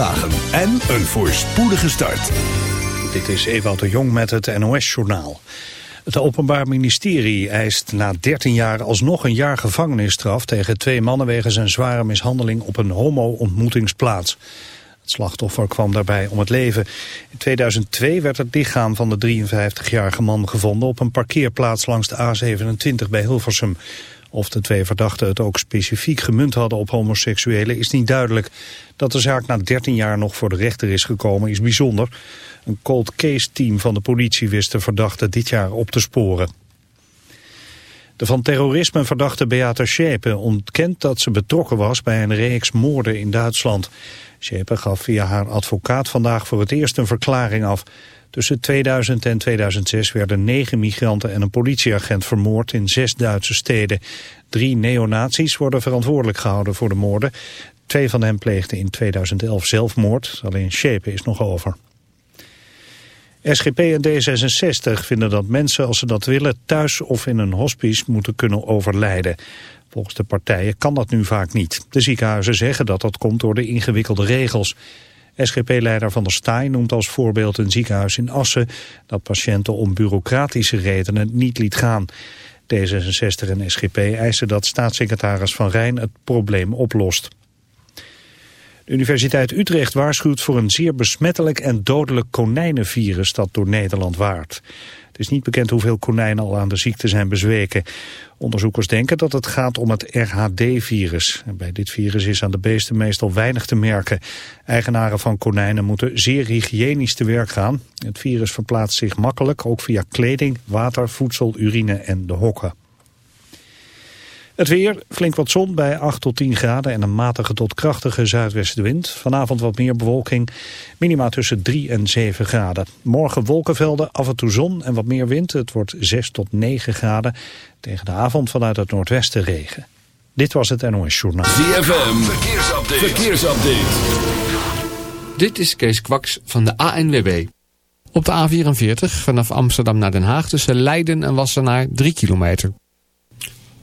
dagen en een voorspoedige start. Dit is Ewout de Jong met het NOS-journaal. Het Openbaar Ministerie eist na 13 jaar alsnog een jaar gevangenisstraf... tegen twee mannen wegens een zware mishandeling op een homo-ontmoetingsplaats. Het slachtoffer kwam daarbij om het leven. In 2002 werd het lichaam van de 53-jarige man gevonden... op een parkeerplaats langs de A27 bij Hilversum. Of de twee verdachten het ook specifiek gemunt hadden op homoseksuelen is niet duidelijk. Dat de zaak na 13 jaar nog voor de rechter is gekomen is bijzonder. Een cold case team van de politie wist de verdachte dit jaar op te sporen. De van terrorisme verdachte Beate Schepe ontkent dat ze betrokken was bij een reeks moorden in Duitsland. Schepe gaf via haar advocaat vandaag voor het eerst een verklaring af. Tussen 2000 en 2006 werden negen migranten en een politieagent vermoord in zes Duitse steden. Drie neonazies worden verantwoordelijk gehouden voor de moorden. Twee van hen pleegden in 2011 zelfmoord, alleen Schepe is nog over. SGP en D66 vinden dat mensen als ze dat willen thuis of in een hospice moeten kunnen overlijden. Volgens de partijen kan dat nu vaak niet. De ziekenhuizen zeggen dat dat komt door de ingewikkelde regels. SGP-leider Van der Staaij noemt als voorbeeld een ziekenhuis in Assen... dat patiënten om bureaucratische redenen niet liet gaan. D66 en SGP eisen dat staatssecretaris Van Rijn het probleem oplost. De Universiteit Utrecht waarschuwt voor een zeer besmettelijk en dodelijk konijnenvirus dat door Nederland waart. Het is niet bekend hoeveel konijnen al aan de ziekte zijn bezweken. Onderzoekers denken dat het gaat om het RHD-virus. Bij dit virus is aan de beesten meestal weinig te merken. Eigenaren van konijnen moeten zeer hygiënisch te werk gaan. Het virus verplaatst zich makkelijk, ook via kleding, water, voedsel, urine en de hokken. Het weer, flink wat zon bij 8 tot 10 graden en een matige tot krachtige zuidwestenwind. Vanavond wat meer bewolking, minima tussen 3 en 7 graden. Morgen wolkenvelden, af en toe zon en wat meer wind. Het wordt 6 tot 9 graden. Tegen de avond vanuit het noordwesten regen. Dit was het NOS Journaal. ZFM, verkeersupdate. verkeersupdate. Dit is Kees Kwaks van de ANWB. Op de A44 vanaf Amsterdam naar Den Haag tussen Leiden en Wassenaar 3 kilometer.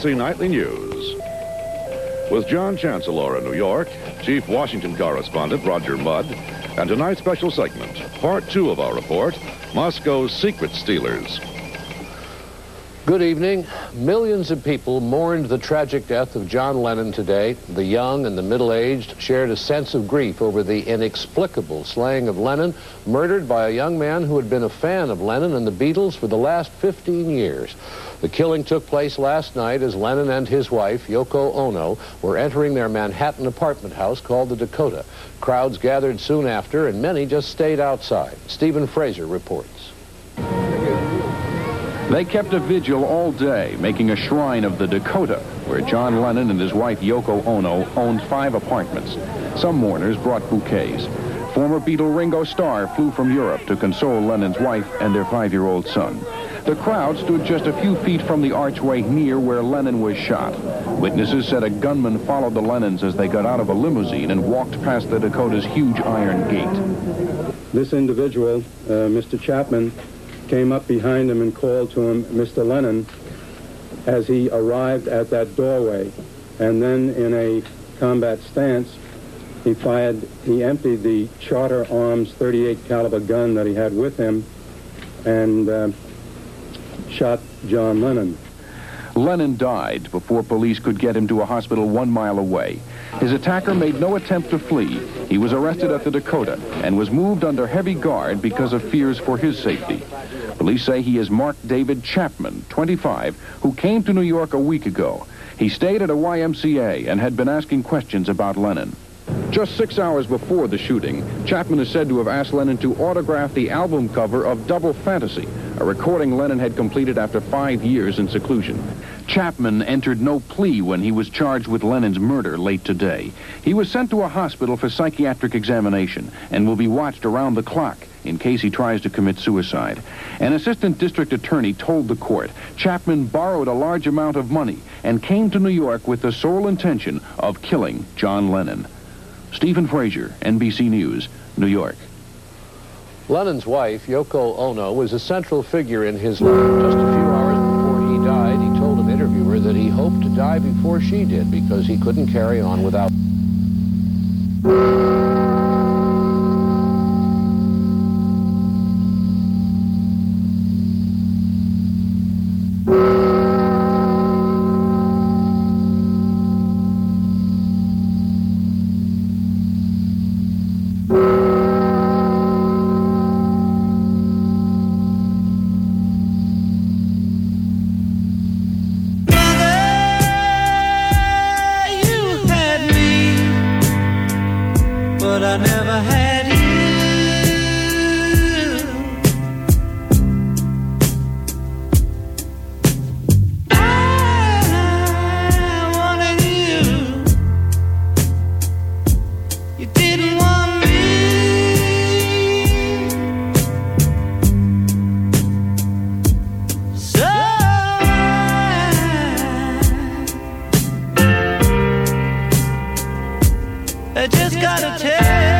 NBC Nightly News. With John Chancellor in New York, Chief Washington Correspondent Roger Mudd, and tonight's special segment, part two of our report, Moscow's Secret Stealers. Good evening. Millions of people mourned the tragic death of John Lennon today. The young and the middle-aged shared a sense of grief over the inexplicable slaying of Lennon, murdered by a young man who had been a fan of Lennon and the Beatles for the last 15 years. The killing took place last night as Lennon and his wife, Yoko Ono, were entering their Manhattan apartment house called the Dakota. Crowds gathered soon after, and many just stayed outside. Stephen Fraser reports. They kept a vigil all day, making a shrine of the Dakota, where John Lennon and his wife Yoko Ono owned five apartments. Some mourners brought bouquets. Former Beatle Ringo Starr flew from Europe to console Lennon's wife and their five-year-old son. The crowd stood just a few feet from the archway near where Lennon was shot. Witnesses said a gunman followed the Lennons as they got out of a limousine and walked past the Dakota's huge iron gate. This individual, uh, Mr. Chapman, came up behind him and called to him, Mr. Lennon, as he arrived at that doorway. And then in a combat stance, he fired, he emptied the Charter Arms 38 caliber gun that he had with him and uh, shot John Lennon. Lennon died before police could get him to a hospital one mile away. His attacker made no attempt to flee. He was arrested at the Dakota and was moved under heavy guard because of fears for his safety. Police say he is Mark David Chapman, 25, who came to New York a week ago. He stayed at a YMCA and had been asking questions about Lennon. Just six hours before the shooting, Chapman is said to have asked Lennon to autograph the album cover of Double Fantasy, a recording Lennon had completed after five years in seclusion. Chapman entered no plea when he was charged with Lennon's murder late today. He was sent to a hospital for psychiatric examination and will be watched around the clock in case he tries to commit suicide. An assistant district attorney told the court Chapman borrowed a large amount of money and came to New York with the sole intention of killing John Lennon. Stephen Frazier, NBC News, New York. Lennon's wife, Yoko Ono, was a central figure in his life. Just a few hours before he died, he told an interviewer that he hoped to die before she did because he couldn't carry on without... I just gotta tell.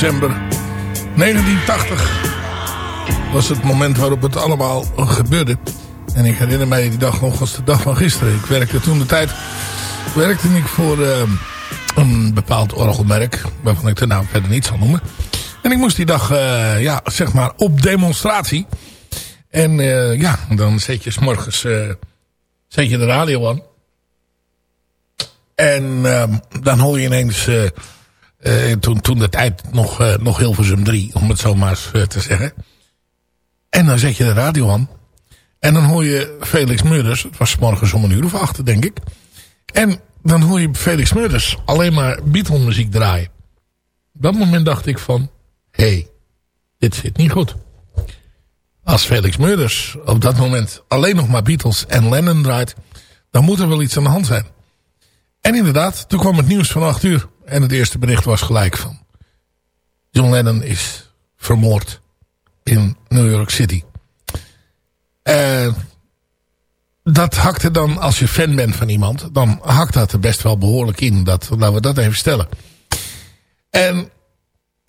December 1980 was het moment waarop het allemaal gebeurde. En ik herinner mij die dag nog als de dag van gisteren. Ik werkte toen de tijd werkte ik voor uh, een bepaald orgelmerk. Waarvan ik de naam verder niet zal noemen. En ik moest die dag, uh, ja, zeg maar, op demonstratie. En uh, ja, dan zet je s'morgens zet je de radio aan. En dan hoor je ineens... toen, toen de tijd nog, nog Hilversum 3, om het zo maar eens te zeggen. En dan zet je de radio aan. En dan hoor je Felix Murders. Het was morgens om een uur of acht, denk ik. En dan hoor je Felix Murders alleen maar Beatle muziek draaien. Op dat moment dacht ik van... Hé, hey, dit zit niet goed. Als Felix Murders op dat moment alleen nog maar Beatles en Lennon draait... dan moet er wel iets aan de hand zijn. En inderdaad, toen kwam het nieuws van acht uur. En het eerste bericht was gelijk van... John Lennon is vermoord in New York City. Uh, dat hakte dan, als je fan bent van iemand... dan hakt dat er best wel behoorlijk in. Dat, laten we dat even stellen. En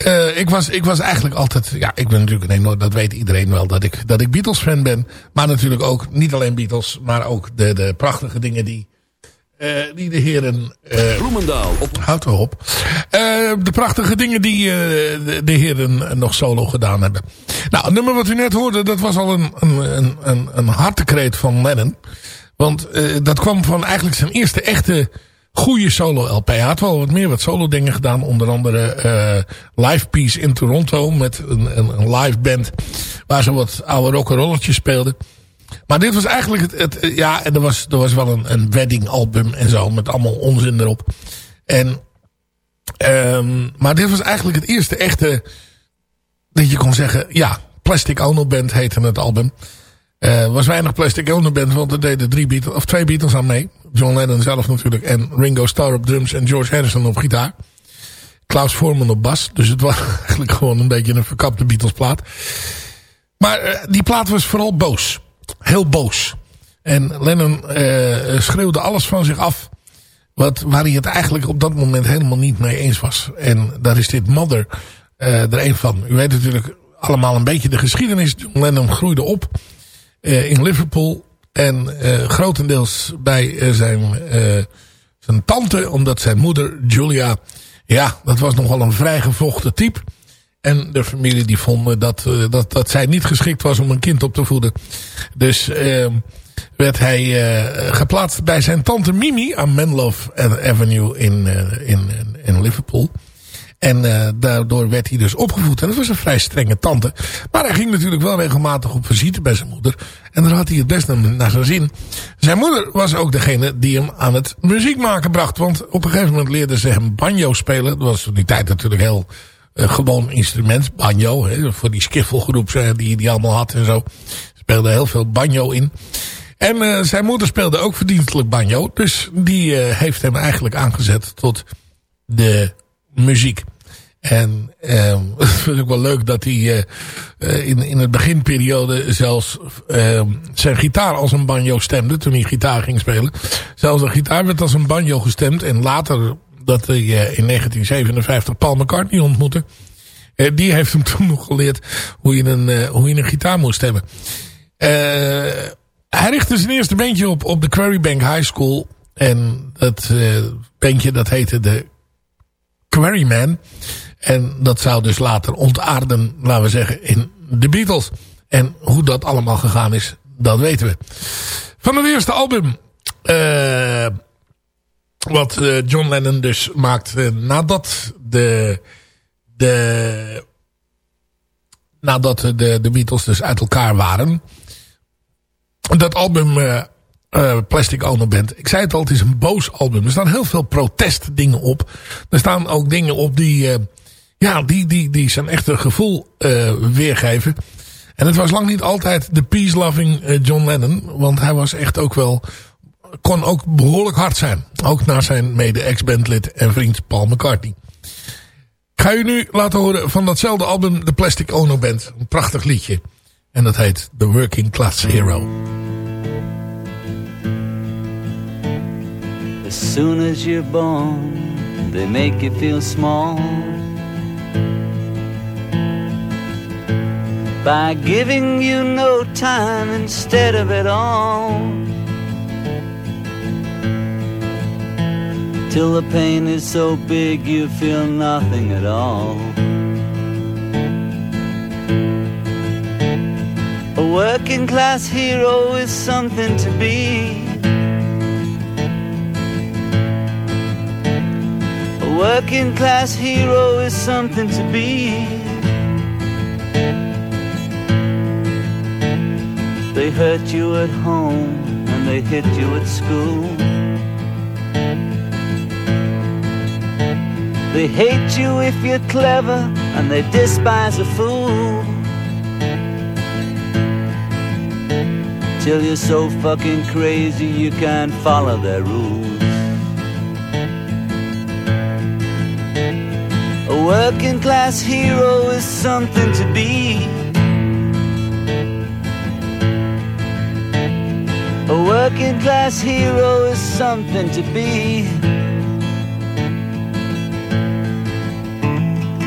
uh, ik, was, ik was eigenlijk altijd... Ja, ik ben natuurlijk een enorm... Dat weet iedereen wel, dat ik, dat ik Beatles-fan ben. Maar natuurlijk ook, niet alleen Beatles... maar ook de, de prachtige dingen die die de heren... Uh, Bloemendaal. Op... Houd erop. Uh, de prachtige dingen die de, de, heren nog solo gedaan hebben. Nou, het nummer wat u net hoorde, dat was al een, een, een, een hartekreet van Lennon. Want dat kwam van eigenlijk zijn eerste echte goede solo-LP. Hij had wel wat meer wat solo-dingen gedaan. Onder andere Live Piece in Toronto met een, een, een live band waar ze wat oude rock'n'rolletjes speelden. Maar dit was eigenlijk het, het ja, en er was, er was wel een, een wedding album en zo, met allemaal onzin erop. En, um, maar dit was eigenlijk het eerste echte, dat je kon zeggen, ja, Plastic Ono Band heette het album. Uh, was weinig Plastic Ono Band, want er deden drie Beatles, of twee Beatles aan mee. John Lennon zelf natuurlijk en Ringo Starr op drums en George Harrison op gitaar. Klaus Voorman op bas, dus het was eigenlijk gewoon een beetje een verkapte Beatles plaat. Maar uh, die plaat was vooral boos heel boos. En Lennon uh, schreeuwde alles van zich af. Wat, waar hij het eigenlijk op dat moment helemaal niet mee eens was. En daar is dit Mother uh, er een van. U weet natuurlijk allemaal een beetje de geschiedenis. Lennon groeide op uh, in Liverpool. En grotendeels bij zijn, zijn tante. Omdat zijn moeder Julia... Ja, dat was nogal een vrijgevochten type. En de familie die vonden dat, uh, dat, dat zij niet geschikt was om een kind op te voeden. Dus uh, werd hij uh, geplaatst bij zijn tante Mimi aan Menlove Avenue in, uh, in, in Liverpool. En daardoor werd hij dus opgevoed. En dat was een vrij strenge tante. Maar hij ging natuurlijk wel regelmatig op visite bij zijn moeder. En daar had hij het best naar zijn zin. Zijn moeder was ook degene die hem aan het muziek maken bracht. Want op een gegeven moment leerde ze hem banjo spelen. Dat was in die tijd natuurlijk heel gewoon instrument, banjo. Hè, voor die skiffelgroep die hij allemaal had en zo. Speelde heel veel banjo in. En uh, zijn moeder speelde ook verdienstelijk banjo. Dus die heeft hem eigenlijk aangezet tot de muziek. En uh, het vind ik wel leuk dat hij uh, in, in het beginperiode zelfs uh, zijn gitaar als een banjo stemde. Toen hij gitaar ging spelen. Zelfs de gitaar werd als een banjo gestemd. En later dat hij eh, in 1957 Paul McCartney ontmoette. Eh, die heeft hem toen nog geleerd hoe je een, eh, hoe je een gitaar moest hebben. hij richtte zijn eerste bandje op op de Quarrybank High School. En dat bandje dat heette de Quarryman. En dat zou dus later ontaarden, laten we zeggen, in de Beatles. En hoe dat allemaal gegaan is, dat weten we. Van het eerste album... Uh, wat uh, John Lennon dus maakt uh, nadat de, de nadat de, de Beatles dus uit elkaar waren. Dat album uh, Plastic Ono Band. Ik zei het al, het is een boos album. Er staan heel veel protestdingen op. Er staan ook dingen op die, ja, die, die, die zijn echte gevoel weergeven. En het was lang niet altijd de peace-loving John Lennon. Want hij was echt ook wel kon ook behoorlijk hard zijn. Ook naar zijn mede-ex-bandlid en vriend Paul McCartney. Ik ga u nu laten horen van datzelfde album de Plastic Ono Band. Een prachtig liedje. En dat heet The Working Class Hero. As soon as you're born, they make you feel small. By giving you no time instead of it all. Till the pain is so big you feel nothing at all. A working class hero is something to be. A working class hero is something to be. They hurt you at home and they hit you at school. They hate you if you're clever and they despise a fool. Till you're so fucking crazy you can't follow their rules. A working class hero is something to be. A working class hero is something to be.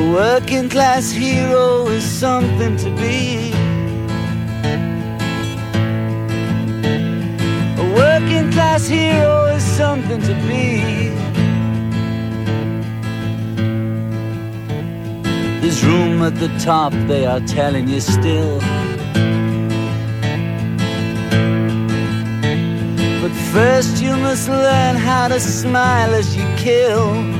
A working class hero is something to be. A working class hero is something to be. There's room at the top, they are telling you still. But first you must learn how to smile as you kill.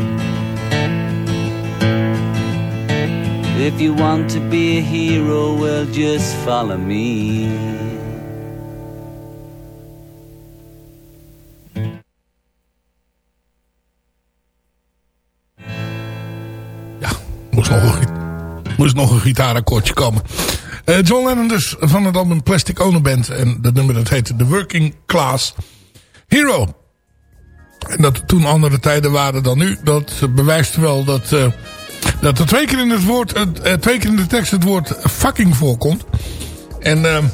If you want to be a hero, well, just follow me. Moest nog een, moest nog een gitaarakkoordje komen. Uh, John Lennon dus van het album Plastic Owner Band. En dat nummer dat heette The Working Class Hero. En dat toen andere tijden waren dan nu. Dat bewijst wel dat, uh, dat er twee keer in het woord, uh, twee keer in de tekst het woord fucking voorkomt. En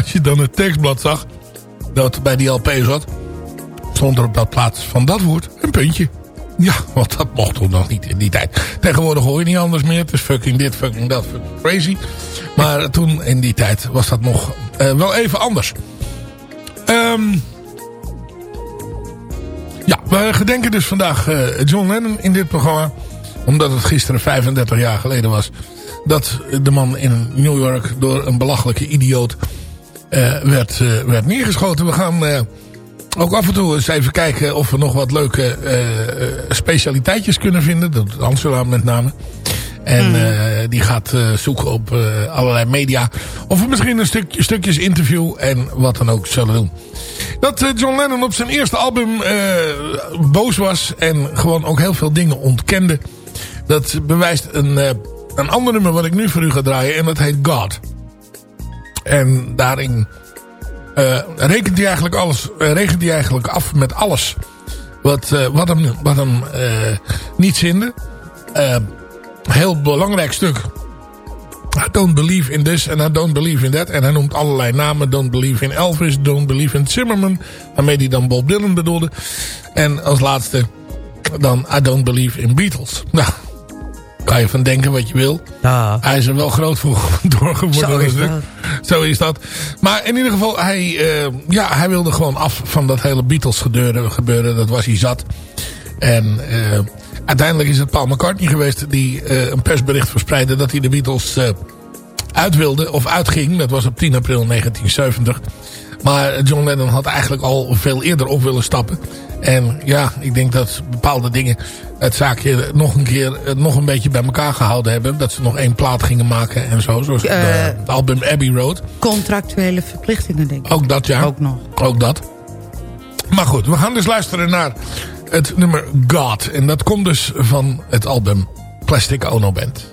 als je dan het tekstblad zag, dat bij die LP zat, stond er op dat plaats van dat woord een puntje. Ja, want dat mocht toen nog niet in die tijd. Tegenwoordig hoor je niet anders meer. Het is fucking dit, fucking dat, fucking crazy. Maar toen in die tijd was dat nog uh, wel even anders. Um, ja, we gedenken dus vandaag uh, John Lennon in dit programma. Omdat het gisteren 35 jaar geleden was. Dat de man in New York door een belachelijke idioot uh, werd, werd neergeschoten. We gaan ook af en toe eens even kijken of we nog wat leuke specialiteitjes kunnen vinden. Dat doet Angela met name. En uh, die gaat zoeken op allerlei media. Of we misschien een stuk, stukjes interview en wat dan ook zullen doen. Dat John Lennon op zijn eerste album boos was. En gewoon ook heel veel dingen ontkende. Dat bewijst een, een ander nummer wat ik nu voor u ga draaien. En dat heet God. En daarin uh, rekent hij eigenlijk alles, uh, rekent hij eigenlijk af met alles wat, wat hem, wat hem niet zinde. heel belangrijk stuk. I don't believe in this and I don't believe in that. En hij noemt allerlei namen. Don't believe in Elvis, don't believe in Zimmerman. Waarmee hij dan Bob Dylan bedoelde. En als laatste dan I don't believe in Beatles. Nou, kan je van denken wat je wil. Ja. Hij is er wel groot voor doorgeworden. Zo is dat. Zo is dat. Maar in ieder geval, hij, uh, ja, hij wilde gewoon af van dat hele Beatles gebeuren. gebeuren dat was hij zat. En uh, uiteindelijk is het Paul McCartney geweest die uh, een persbericht verspreidde dat hij de Beatles uit wilde of uitging. Dat was op 10 april 1970. Maar John Lennon had eigenlijk al veel eerder op willen stappen. En ja, ik denk dat bepaalde dingen het zaakje nog een keer nog een beetje bij elkaar gehouden hebben. Dat ze nog één plaat gingen maken en zo. Zoals uh, het album Abbey Road. Contractuele verplichtingen denk ik. Ook dat ja. Ook nog. Ook dat. Maar goed, we gaan dus luisteren naar het nummer God. En dat komt dus van het album Plastic Ono Band.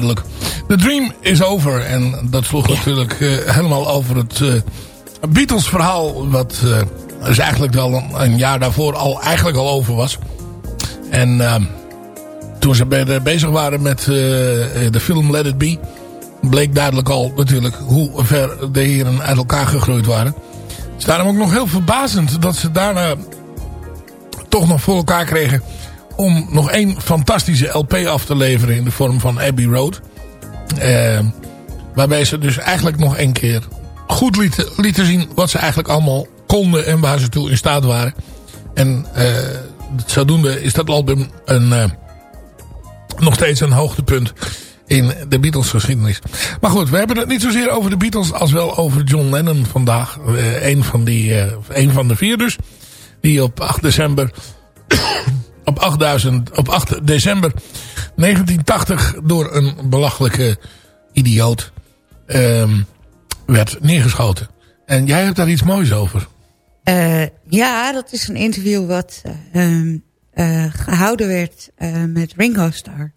Duidelijk. The Dream is over. En dat sloeg natuurlijk helemaal over het Beatles verhaal. Wat dus eigenlijk wel een, een, jaar daarvoor al eigenlijk al over was. En toen ze bezig waren met de film Let It Be bleek duidelijk al natuurlijk hoe ver de heren uit elkaar gegroeid waren. Het is daarom ook nog heel verbazend dat ze daarna toch nog voor elkaar kregen om nog één fantastische LP af te leveren in de vorm van Abbey Road. Eh, waarbij ze dus eigenlijk nog één keer goed lieten, zien wat ze eigenlijk allemaal konden en waar ze toe in staat waren. En eh, zodoende is dat album een, uh, nog steeds een hoogtepunt in de Beatles geschiedenis. Maar goed, we hebben het niet zozeer over de Beatles als wel over John Lennon vandaag. Uh, een, van die, uh, een van de vier dus. Die op 8 december, op, 8000, op 8 december 1980 door een belachelijke idioot um, werd neergeschoten. En jij hebt daar iets moois over. Uh, ja, dat is een interview wat ehm, gehouden werd met Ringo Starr.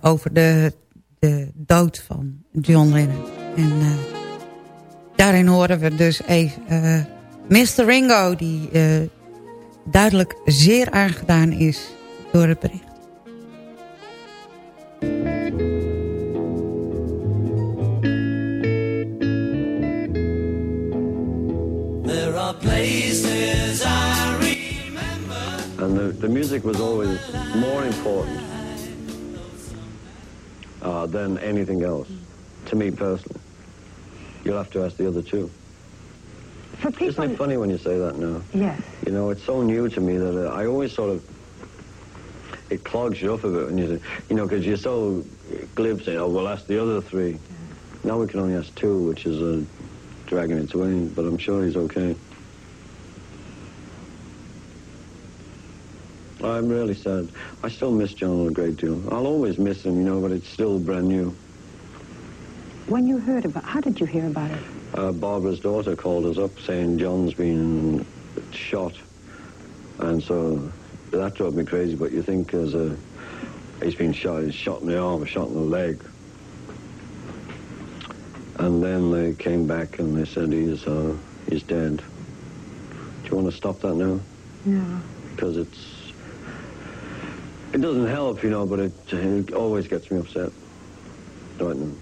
Over de, de dood van John Lennon. En daarin horen we dus even eh, Mr. Ringo... die duidelijk zeer aangedaan is door het bericht. There are places I remember. And the, the music was always more important uh, than anything else, to me personally. You'll have to ask the other two. For people... Isn't it funny when you say that now? Yes. You know, it's so new to me that uh, I always sort of, it clogs you up a bit when you say, you know, because you're so glib saying, oh, we'll ask the other three. Yeah. Now we can only ask two, which is uh, dragging it away, but I'm sure he's okay. I'm really sad. I still miss John a great deal. I'll always miss him, you know, but it's still brand new. When you heard about how did you hear about it? Uh, Barbara's daughter called us up saying John's been shot. And so that drove me crazy, but you think as a, he's been shot, he's shot in the arm, shot in the leg. And then they came back and they said he's, uh, he's dead. Do you want to stop that now? Yeah. Because it's it doesn't help, you know, but it, it always gets me upset. Right now.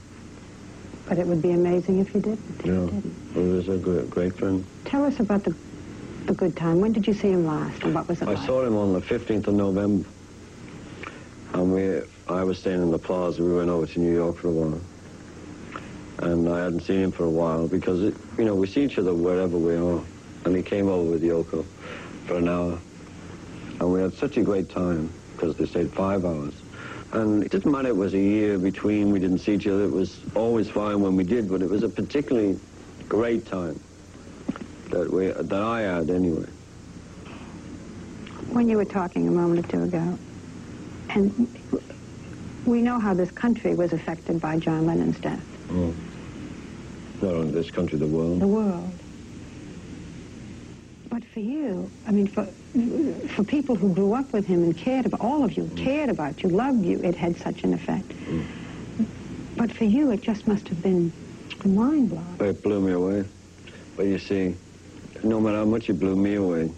But it would be amazing if you didn't. If yeah, you didn't. He was a great, great friend. Tell us about the the good time. When did you see him last, and what was it I like? saw him on the 15th of November, and we I was staying in the plaza. We went over to New York for a while, and I hadn't seen him for a while because it, you know we see each other wherever we are, and he came over with Yoko for an hour, and we had such a great time because they stayed five hours. And it didn't matter it was a year between we didn't see each other. It was always fine when we did, but it was a particularly great time that we that I had anyway. When you were talking a moment or two ago, and we know how this country was affected by John Lennon's death. Oh. Not only this country, the world. The world. But for you, I mean, for for people who grew up with him and cared about all of you, mm. cared about you, loved you, it had such an effect. Mm. But for you, it just must have been mind blowing. It blew me away. But you see, no matter how much it blew me away,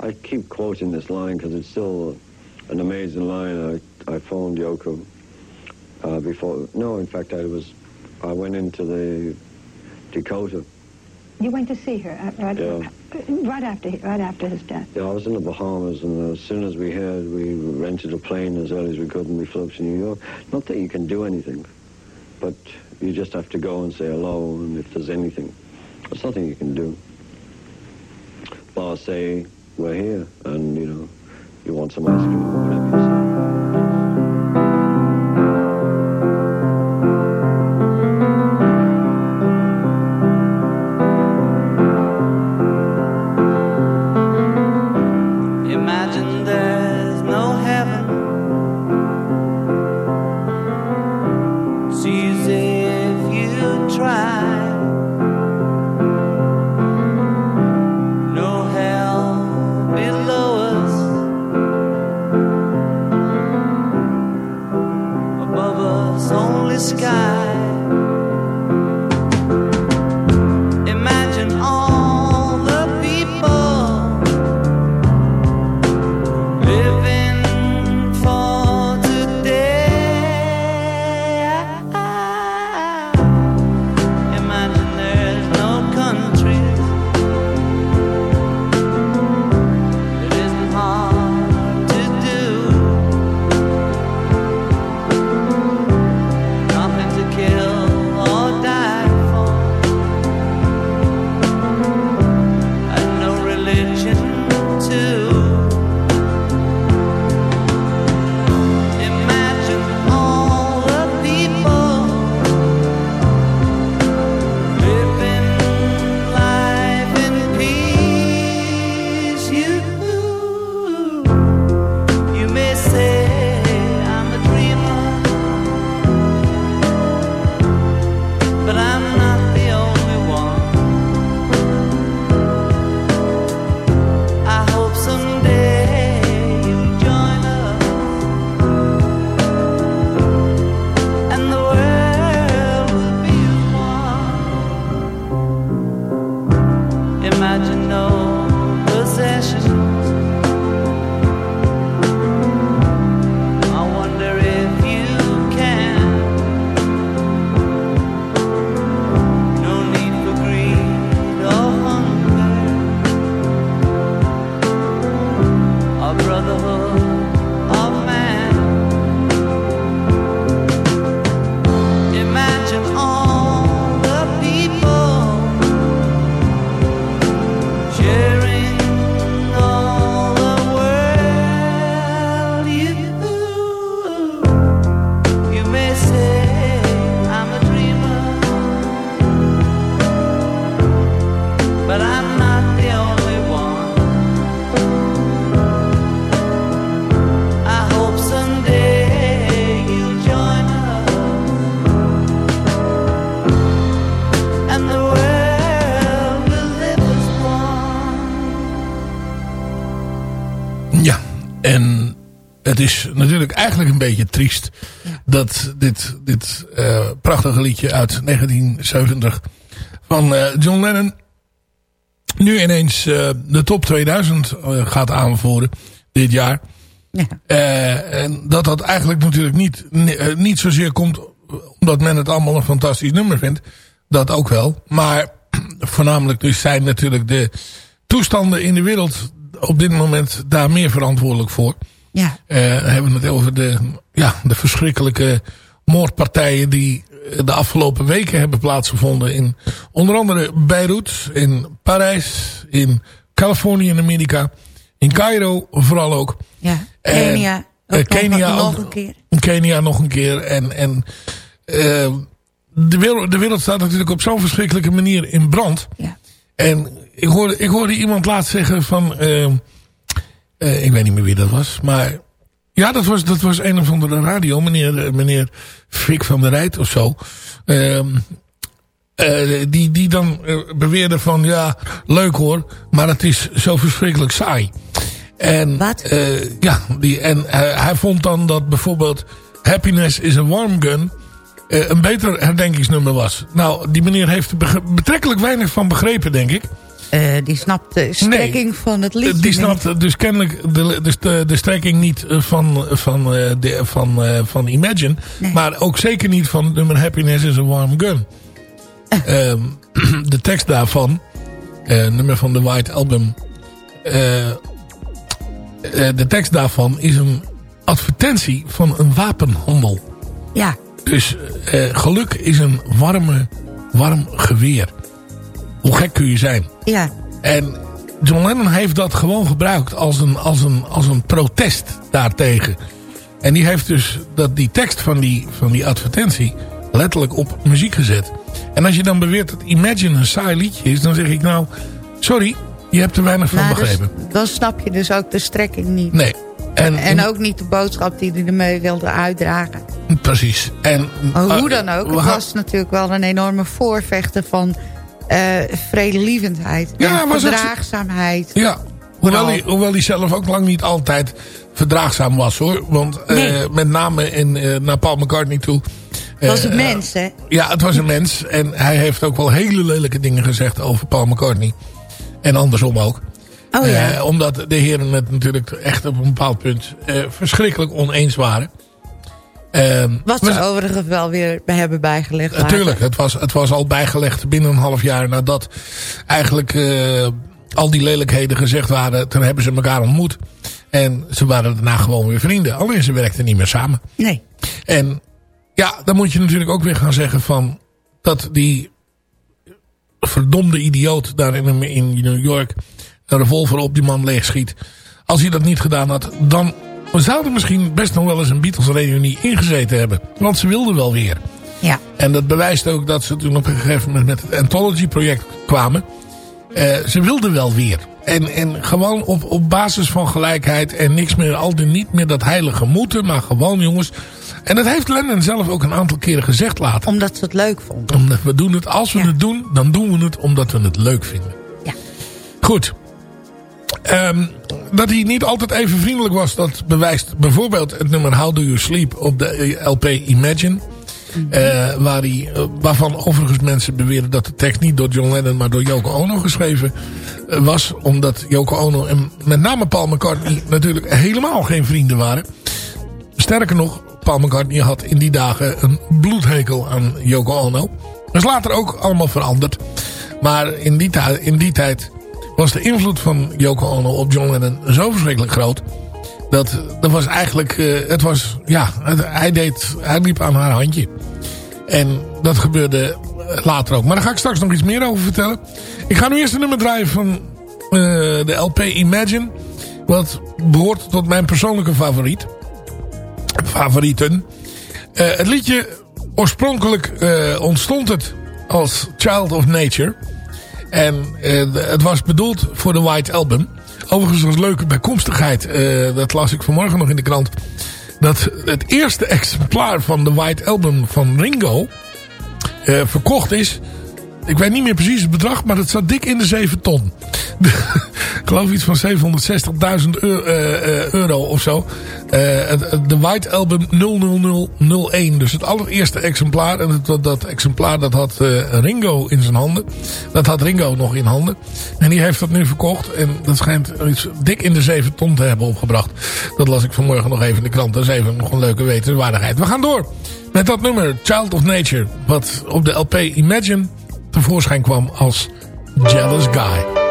I keep quoting this line because it's still an amazing line. I, I phoned Yoko uh, before. No, in fact, I was. I went into the Dakota you went to see her uh, right, yeah. Right after right after his death. Yeah, I was in the Bahamas, and as soon as we heard, we rented a plane as early as we could, and we flew up to New York. Not that you can do anything, but you just have to go and say hello, and if there's anything, there's nothing you can do. Bar say we're here, and you know, you want some ice cream or whatever. Beetje triest dat dit, dit eh, prachtige liedje uit 1970 van eh, John Lennon nu ineens eh, de top 2000 eh, gaat aanvoeren dit jaar. Eh, en dat dat eigenlijk natuurlijk niet, ni- niet zozeer komt omdat men het allemaal een fantastisch nummer vindt. Dat ook wel. Maar voornamelijk dus zijn natuurlijk de toestanden in de wereld op dit moment daar meer verantwoordelijk voor. Ja. Eh, hebben we het over de, ja, de verschrikkelijke moordpartijen die eh, de afgelopen weken hebben plaatsgevonden in onder andere Beirut, in Parijs, in Californië in Amerika, in Cairo vooral ook. Ja, En, Kenia. eh, ook nog- Kenia nog, een keer. in Kenia nog een keer. En, en eh, de, wereld, de wereld staat natuurlijk op zo'n verschrikkelijke manier in brand. Ja. En ik hoorde, ik hoorde iemand laatst zeggen van... eh, eh, ik weet niet meer wie dat was, maar... Ja, dat was, dat was een of andere radio, meneer, eh, meneer Fik van der Rijt of zo. Ehm, eh, die, die dan beweerde van, ja, leuk hoor, maar het is zo verschrikkelijk saai. En, eh, ja, die, en hij vond dan dat bijvoorbeeld Happiness is a Warm Gun een beter herdenkingsnummer was. Nou, die meneer heeft er betrekkelijk weinig van begrepen, denk ik. Eh, die snapt de strekking van het liedje Eh, Die niet. snapt dus kennelijk de, de, de, de strekking niet eh, van, van, eh, de, van, eh, van Imagine. Maar ook zeker niet van het nummer Happiness is a Warm Gun. Ehm, de tekst daarvan, eh, nummer van de White Album. eh, eh, de tekst daarvan is een advertentie van een wapenhandel. Ja. Dus eh, geluk is een warme, warm geweer. Hoe gek kun je zijn? Ja. En John Lennon heeft dat gewoon gebruikt als een, als een, als een protest daartegen. En die heeft dus dat, die tekst van die, van die advertentie letterlijk op muziek gezet. En als je dan beweert dat Imagine een saai liedje is, dan zeg ik nou, sorry, je hebt er weinig van Maar dus- begrepen. dan snap je dus ook de strekking niet. Nee. En, En ook niet de boodschap die hij ermee wilde uitdragen. Precies. En, Maar hoe eh, dan ook, het was natuurlijk wel een enorme voorvechter van vredelievendheid. Ja, was verdraagzaamheid. Ja, hoewel hij, hoewel hij zelf ook lang niet altijd verdraagzaam was hoor. Want eh, Nee. met name in, eh, naar Paul McCartney toe. Het was eh, een mens, hè? Ja, het was een mens. En hij heeft ook wel hele lelijke dingen gezegd over Paul McCartney. En andersom ook. Oh ja. Eh, omdat de heren het natuurlijk echt op een bepaald punt eh, verschrikkelijk oneens waren. Ehm, Wat we- ze overigens wel weer hebben bijgelegd. Natuurlijk, het was, het was al bijgelegd binnen een half jaar nadat eigenlijk eh, al die lelijkheden gezegd waren. Toen hebben ze elkaar ontmoet. En ze waren daarna gewoon weer vrienden. Alleen ze werkten niet meer samen. Nee. En ja, dan moet je natuurlijk ook weer gaan zeggen van dat die verdomde idioot daar in, in New York een revolver op die man leeg schiet. Als hij dat niet gedaan had, dan zou er misschien best nog wel eens een Beatles reunie ingezeten hebben. Want ze wilden wel weer. Ja. En dat bewijst ook dat ze toen op een gegeven moment met het Anthology project kwamen. Eh, ze wilden wel weer. En, en gewoon op, op basis van gelijkheid en niks meer, al dan niet meer dat heilige moeten, maar gewoon jongens. En dat heeft Lennon zelf ook een aantal keren gezegd later. Omdat ze het leuk vonden. Omdat we doen het, als we het doen, dan doen we het omdat we het leuk vinden. Ja. Goed. Ehm, dat hij niet altijd even vriendelijk was, dat bewijst bijvoorbeeld het nummer How Do You Sleep op de eh, LP Imagine. Eh, waar hij, eh, waarvan overigens mensen beweren dat de tekst niet door John Lennon, maar door Yoko Ono geschreven was. Omdat Yoko Ono en met name Paul McCartney natuurlijk helemaal geen vrienden waren. Sterker nog, Paul McCartney had in die dagen een bloedhekel aan Yoko Ono. Dat is later ook allemaal veranderd. Maar in die, in die tijd was de invloed van Yoko Ono op John Lennon zo verschrikkelijk groot. Dat, dat was eigenlijk, uh, het was, ja, hij, deed, hij liep aan haar handje. En dat gebeurde later ook. Maar daar ga ik straks nog iets meer over vertellen. Ik ga nu eerst een nummer draaien van uh, de LP Imagine. Wat behoort tot mijn persoonlijke favoriet. Favorieten. Het liedje, oorspronkelijk ontstond het als Child of Nature. En het was bedoeld voor de White Album. Overigens was leuke bijkomstigheid. dat las ik vanmorgen nog in de krant. Dat het eerste exemplaar van de White Album van Ringo... verkocht is ik weet niet meer precies het bedrag, maar het zat dik in de 7 ton. ik geloof iets van 760.000 euro, uh, euro of zo. Uh, de White Album 00001. Dus het allereerste exemplaar. En dat exemplaar dat had Ringo in zijn handen. Dat had Ringo nog in handen. En die heeft dat nu verkocht. En dat schijnt iets dik in de 7 ton te hebben opgebracht. Dat las ik vanmorgen nog even in de krant. Is even nog een leuke wetenswaardigheid. We gaan door met dat nummer Child of Nature. Wat op de LP Imagine tevoorschijn kwam als Jealous Guy.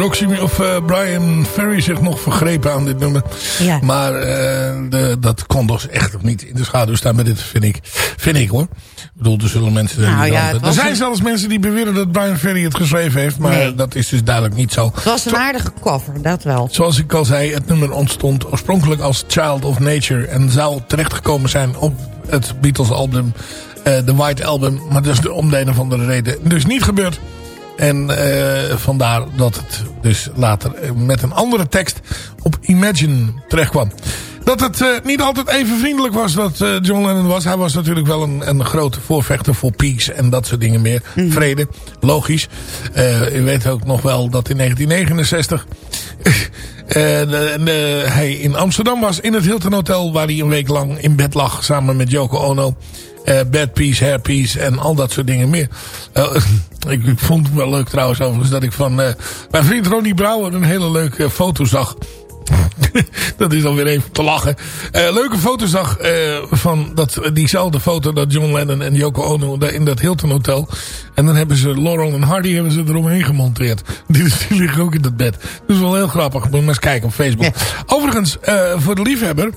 Roxy of uh, Brian Ferry zich nog vergrepen aan dit nummer. Ja. Maar uh, de, dat kon dus echt nog niet in de schaduw staan met dit, vind ik. Vind ik hoor. Ik bedoel, er zullen mensen... Nou, ja, er zijn een... zelfs mensen die beweren dat Brian Ferry het geschreven heeft. Maar nee. dat is dus duidelijk niet zo. Het was een aardige cover, dat wel. Zoals ik al zei, het nummer ontstond oorspronkelijk als Child of Nature. En zou terechtgekomen zijn op het Beatles album... The White Album. Maar dat is om de een of andere reden dus niet gebeurd. En uh, vandaar dat het dus later met een andere tekst op Imagine terechtkwam. Dat het uh, niet altijd even vriendelijk was dat uh, John Lennon was. Hij was natuurlijk wel een, een grote voorvechter voor peace en dat soort dingen meer. Mm. Vrede, logisch. u weet ook nog wel dat in 1969 hij in Amsterdam was. In het Hilton Hotel waar hij een week lang in bed lag samen met Yoko Ono. Uh, bad piece, hair piece en al dat soort dingen meer. Ik, ik, vond het wel leuk trouwens overigens dat ik van uh, mijn vriend Ronnie Brouwer een hele leuke foto zag. dat is dan weer even te lachen. leuke foto zag van dat, diezelfde foto dat John Lennon en Yoko Ono in dat Hilton Hotel. En dan hebben ze Laurel en Hardy hebben ze eromheen gemonteerd. Die, die liggen ook in dat bed. Dat is wel heel grappig. Moet maar eens kijken op Facebook. Ja. Overigens, voor de liefhebber...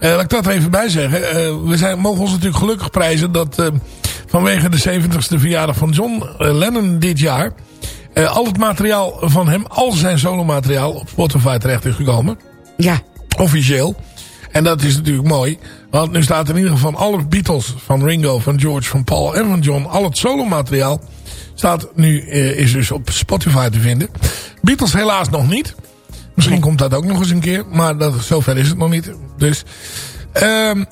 Laat ik dat er even bij zeggen. We zijn, mogen ons natuurlijk gelukkig prijzen dat vanwege de 70ste verjaardag van John Lennon dit jaar... al het materiaal van hem, al zijn solomateriaal op Spotify terecht is gekomen. Ja. Officieel. En dat is natuurlijk mooi. Want nu staat in ieder geval alle Beatles van Ringo, van George, van Paul en van John... al het solomateriaal staat nu, is dus op Spotify te vinden. Beatles helaas nog niet... Misschien komt dat ook nog eens een keer. Maar dat, zover is het nog niet. Dus, um,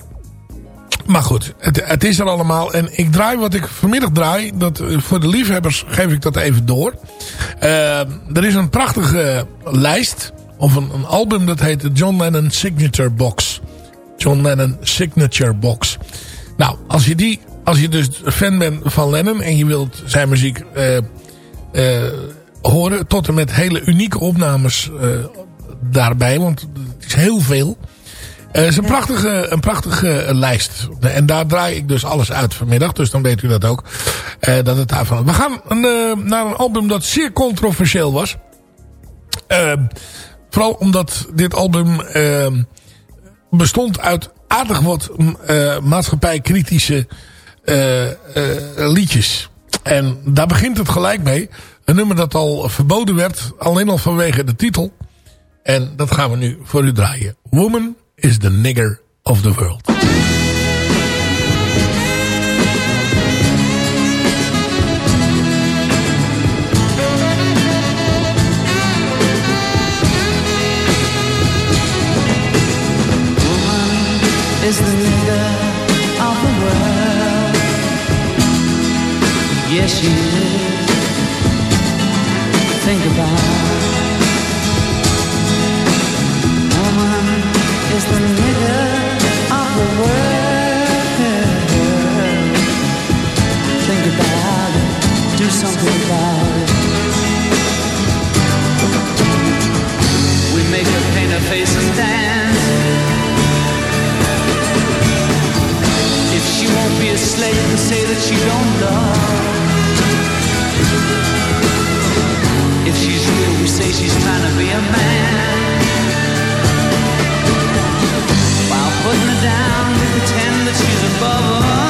maar goed, het, het, is er allemaal. En ik draai wat ik vanmiddag draai. Dat, eh, voor de liefhebbers geef ik dat even door. Uh, er is een prachtige lijst. Of een, een, album dat heet de John Lennon Signature Box. John Lennon Signature Box. Nou, als je die... Als je dus fan bent van Lennon en je wilt zijn muziek... Uh, horen. Tot en met hele unieke opnames daarbij. Want het is heel veel. Uh, is een prachtige, een prachtige lijst. En daar draai ik dus alles uit vanmiddag. Dus dan weet u dat ook. Uh, dat het daarvan... We gaan naar een album dat zeer controversieel was. vooral omdat dit album bestond uit aardig wat maatschappijkritische liedjes. En daar begint het gelijk mee. Een nummer dat al verboden werd. Alleen al vanwege de titel. En dat gaan we nu voor u draaien. Woman is the nigger of the world. is the nigger of the world. Yes, she is. think about. The nigger of the world. Think about it, do something about it. We make her paint her face and dance. If she won't be a slave and say that she don't love. If she's real, we say she's trying to be a man. Putting her down, pretend that she's above us.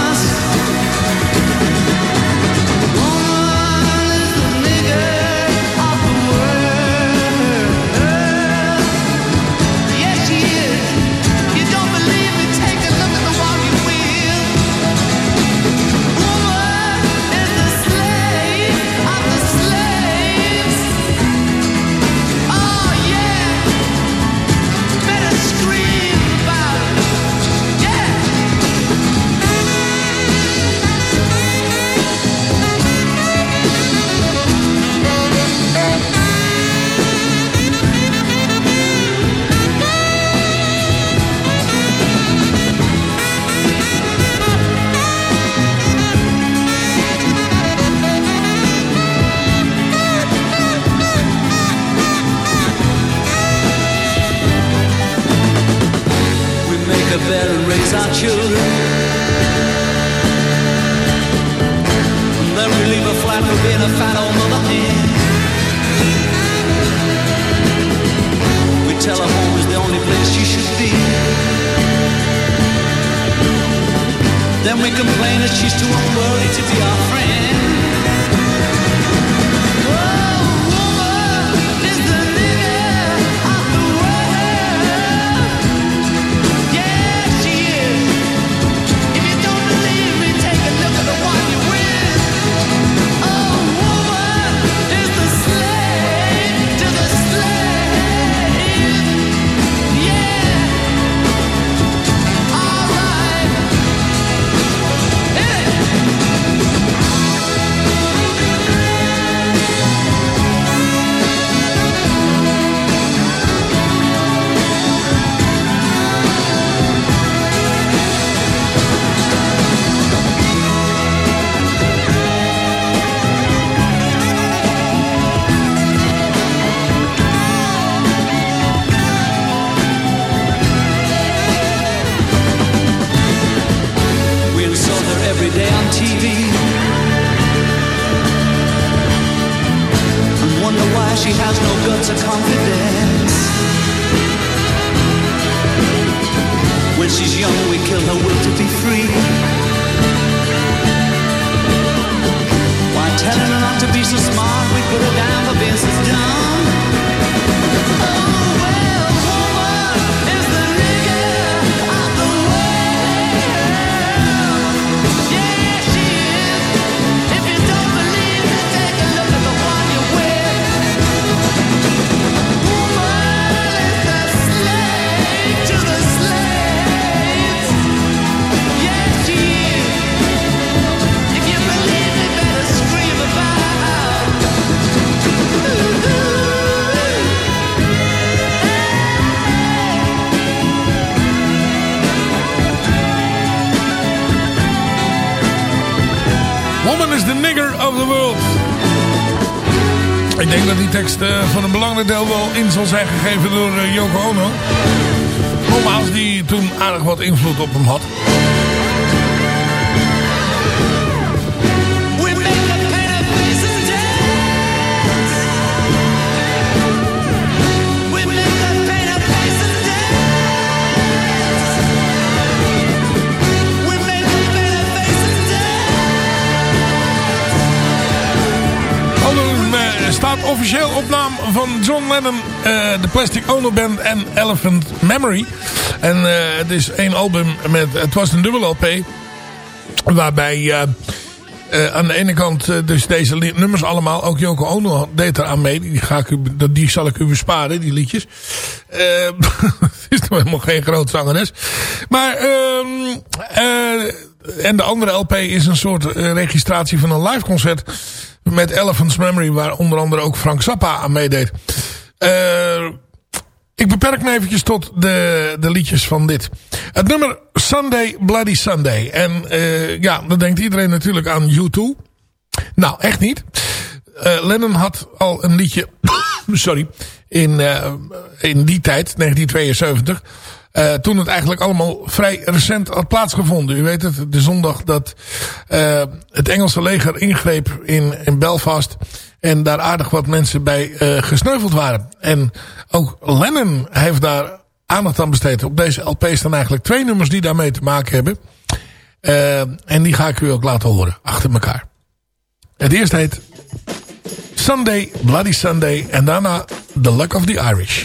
Then we leave her flat for being a fat old mother van een belangrijk deel wel in zal zijn gegeven door uh, Yoko Ono. Nogmaals, die toen aardig wat invloed op hem had. Officieel op naam van John Lennon, uh, de Plastic Ono Band en Elephant Memory. En uh, het is één album met, het was een dubbel LP. Waarbij uh, aan de ene kant dus deze nummers allemaal, ook Yoko Ono deed er aan mee. Die, ga ik u, die zal ik u besparen, die liedjes. het is toch helemaal geen groot zangeres. Maar, ehm, en de andere LP is een soort registratie van een live concert met Elephant's Memory, waar onder andere ook Frank Zappa aan meedeed. Uh, ik beperk me eventjes tot de, de liedjes van dit. Het nummer Sunday Bloody Sunday. En uh, ja, dan denkt iedereen natuurlijk aan U2. Nou, echt niet. Uh, Lennon had al een liedje, sorry, in, in die tijd, 1972... Uh, toen het eigenlijk allemaal vrij recent had plaatsgevonden. U weet het, de zondag dat uh, het Engelse leger ingreep in, in Belfast. En daar aardig wat mensen bij uh, gesneuveld waren. En ook Lennon heeft daar aandacht aan besteed. Op deze LP staan eigenlijk twee nummers die daarmee te maken hebben. en die ga ik u ook laten horen, achter elkaar. Het eerste heet Sunday, Bloody Sunday. En daarna The Luck of the Irish.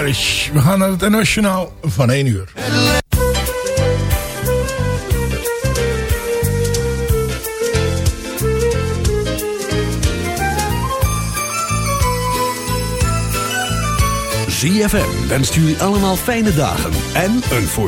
Irish. We gaan naar het nationaal van 1 uur. ZFM wenst jullie allemaal fijne dagen en een voor